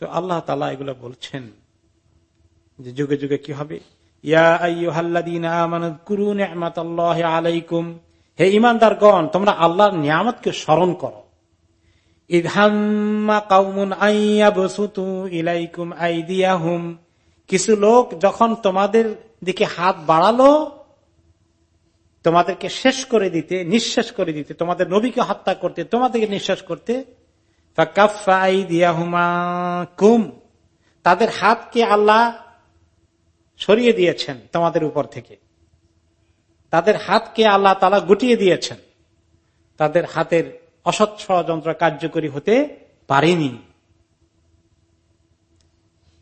তো আল্লাহ তালা এগুলো বলছেন যে যুগে যুগে কি হবে? আলাইকুম। হে ইমানদারগণ তোমরা আল্লাহর নিয়ামতকে স্মরণ করো। কিছু লোক যখন তোমাদের দিকে হাত বাড়ালো তোমাদেরকে শেষ করে দিতে নিঃশ্বাস করে দিতে, তোমাদের নবীকে হত্যা করতে, তোমাদেরকে নিঃশ্বাস করতে কুম, তাদের হাতকে আল্লাহ সরিয়ে দিয়েছেন তোমাদের উপর থেকে। তাদের হাতকে আল্লাহ তালা গুটিয়ে দিয়েছেন। তাদের হাতের অসৎ ষড়যন্ত্র কার্যকরী হতে পারেনি।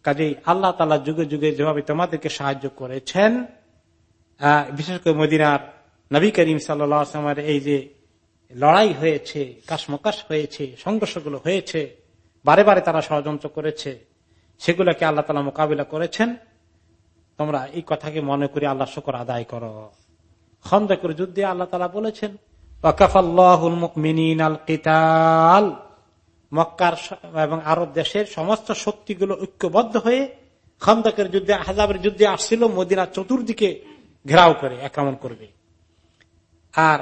কাজেই আল্লাহ তালা যুগে যুগে যেভাবে তোমাদেরকে সাহায্য করেছেন বিশেষ করে মদিনার নবী করিম সাল্লামের এই যে লড়াই হয়েছে, কাশমকাশ হয়েছে, সংঘর্ষগুলো হয়েছে, বারে বারে তারা ষড়যন্ত্র করেছে, সেগুলোকে আল্লাহ তালা মোকাবিলা করেছেন। তোমরা এই কথাকে মনে করে আল্লাহ শকর আদায় করো। খন্দকের যুদ্ধে আল্লাহ তালা বলেছেন মক্কার এবং আরব দেশের সমস্ত শক্তিগুলো ঐক্যবদ্ধ হয়ে খন্দকের যুদ্ধে হাজাবের যুদ্ধে আসছিল মদিনা চতুর্দিকে ঘেরাও করে, আক্রমণ করবে। আর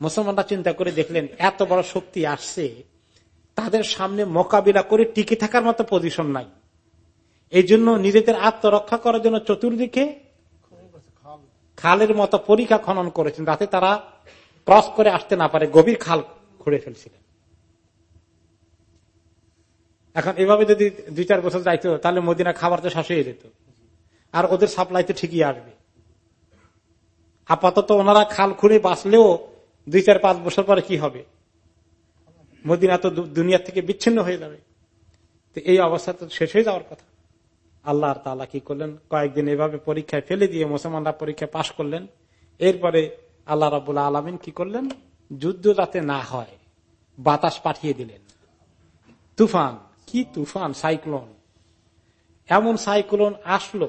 মুসলমানরা চিন্তা করে দেখলেন, এত বড় শক্তি আসছে, তাদের সামনে মোকাবিলা করে টিকে থাকার মতো পজিশন নাই। এই জন্য নিজেদের আত্মরক্ষা করার জন্য চতুর্দিকে খালের মতো পরীক্ষা খনন করেছেন, যাতে তারা ক্রস করে আসতে না পারে, গভীর খাল খুঁড়ে ফেলছিলেন। এখন এভাবে যদি দুই চার বছর যাইতো, তাহলে মদিনা খাবার তো শেষ হয়ে যেত। আর ওদের সাপ্লাই তো ঠিকই আসবে। আপাতত ওনারা খাল খুঁড়ে বাঁচলেও দুই চার পাঁচ বছর পরে কি হবে? মদিনা তো দুনিয়া থেকে বিচ্ছিন্ন হয়ে যাবে। তো এই অবস্থা তো শেষ হয়ে যাওয়ার কথা। আল্লাহ তালা কি করলেন? কয়েকদিন এভাবে পরীক্ষায় ফেলে দিয়ে মুসলমানরা পরীক্ষায় পাশ করলেন। এরপরে আল্লাহ রাবুল্লাহ আলমিন কি করলেন? যুদ্ধ যাতে না হয়, বাতাস পাঠিয়ে দিলেন। তুফান, কি তুফান? সাইক্লোন। এমন সাইক্লোন আসলো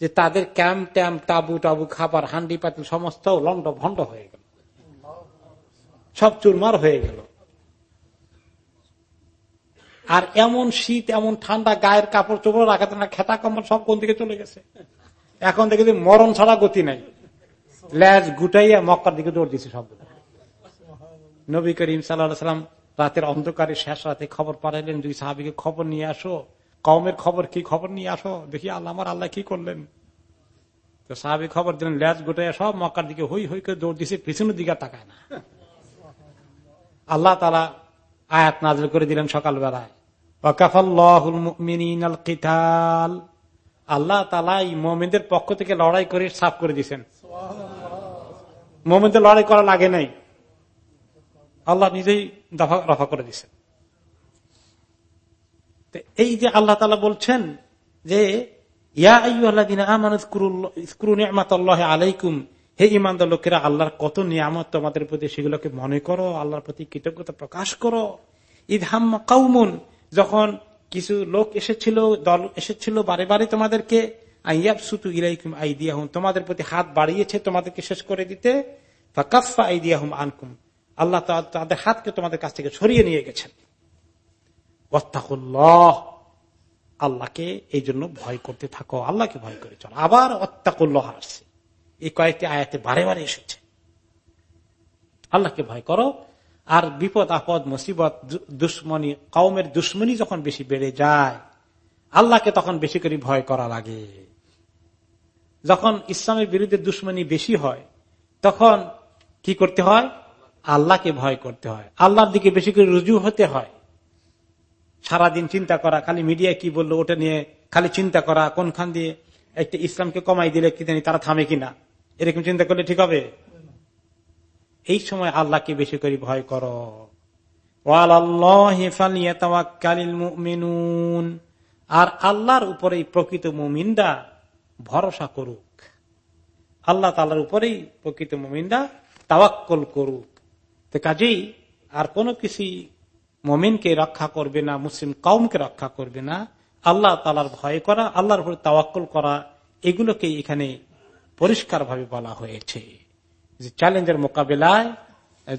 যে তাদের ক্যাম্প ট্যাম্প তাবু টাবু, খাবার, হান্ডি পাতিল সমস্ত লন্ড ভন্ড হয়ে গেল। সব চুরমার হয়ে গেল। আর এমন শীত, এমন ঠান্ডা, গায়ের কাপড় চোপড় রাখাতে না, খেতা কম্বল সব কোন দিকে চলে গেছে? এখন দেখে যে মরণ ছাড়া গতি নাই। ল্যাজ গুটাইয়া মক্কার দিকে দৌড় দিচ্ছে সব। নবী করিম সাল্লাহ সাল্লাম রাতের অন্ধকারে শেষ রাতে খবর পাঠাইলেন, দুই সাহাবিকে খবর নিয়ে আসো। কমের খবর কি খবর নিয়ে আসো? দেখি আল্লাহ, আমার আল্লাহ কি করলেন? তো সাহাবি খবর দিলেন, ল্যাজ গোটাইয়া সব মক্কার দিকে হই হই করে দৌড় দিছে, পিছনের দিকে তাকায় না। আল্লাহ তালা আয়াত নাজল করে দিলেন সকালবেলায়। আল্লাহ তালাই মোমেনদের পক্ষ থেকে লড়াই করে সাফ করে দিচ্ছেন মোমেনদের লড়াই করা লাগে নাই। আল্লাহ নিজেই দফা রফা করে দিচ্ছেন এই যে আল্লাহ তালা বলছেন যে আলাইকুম। হে ইমানদার লোকেরা, আল্লাহর কত নিয়ামত তোমাদের প্রতি, সেগুলোকে মনে করো, আল্লাহর প্রতি কৃতজ্ঞতা প্রকাশ করো। যখন কিছু লোক এসেছিল, দল এসেছিল বারে বারে তোমাদেরকে তোমাদের প্রতি হাত বাড়িয়েছে তোমাদেরকে শেষ করে দিতে। আনকুম আল্লাহ তাদের হাতকে তোমাদের কাছ থেকে সরিয়ে নিয়ে গেছেন। আল্লাহকে এই জন্য ভয় করতে থাকো, আল্লাহকে ভয় করে চলো। আবার অত্যাকুল্লাহ আসছে। এই কয়েকটি আয়াতে বারে বারে এসেছে। আল্লাহকে ভয় করো। আর বিপদ, আপদ, মুসিবত দুশ্মনী কৌমের দুশ্মনী যখন বেশি বেড়ে যায়, আল্লাহকে তখন বেশি করে ভয় করা লাগে। যখন ইসলামের বিরুদ্ধে দুশ্মনী বেশি হয়, তখন কি করতে হয়? আল্লাহকে ভয় করতে হয়। আল্লাহর দিকে বেশি করে রুজু হতে হয়। সারাদিন চিন্তা করা, খালি মিডিয়া কি বলল ওটা নিয়ে খালি চিন্তা করা, কোনখান দিয়ে একটা ইসলামকে কমাই দিলে কি তারা থামে কিনা। এরকম চিন্তা করলে ঠিক হবে? এই সময় আল্লাহকে বেশি করে ভয় করো। আর আল্লাহর উপরে প্রকৃত মুমিন্দা ভরসা করুক। আল্লাহ তালার উপরেই প্রকৃত মুমিন্দা তাওয়াক্কল করুক। তো কাজেই আর কোনো কিছু মোমিনকে রক্ষা করবে না, মুসলিম কৌমকে রক্ষা করবে না, আল্লাহ তালার ভয় করা, আল্লাহর উপর তাওয়াক্কল করা, এগুলোকে এখানে পরিষ্কারভাবে বলা হয়েছে। যে চ্যালেঞ্জের মোকাবেলায়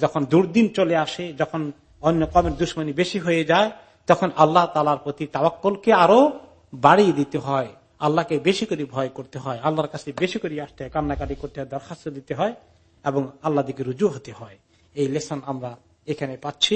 যখন দুর্দিন চলে আসে, যখন অন্য কমের দুশ্মনী বেশি হয়ে যায়, তখন আল্লাহ তালার প্রতি তাওয়াক্কলকে আরও বাড়িয়ে দিতে হয়। আল্লাহকে বেশি করে ভয় করতে হয়, আল্লাহর কাছে বেশি করে আসতে হয়, কান্নাকাটি করতে হয়, দরখাস্ত দিতে হয় এবং আল্লাহ দিকে রুজু হতে হয়। এই লেসন আমরা এখানে পাচ্ছি।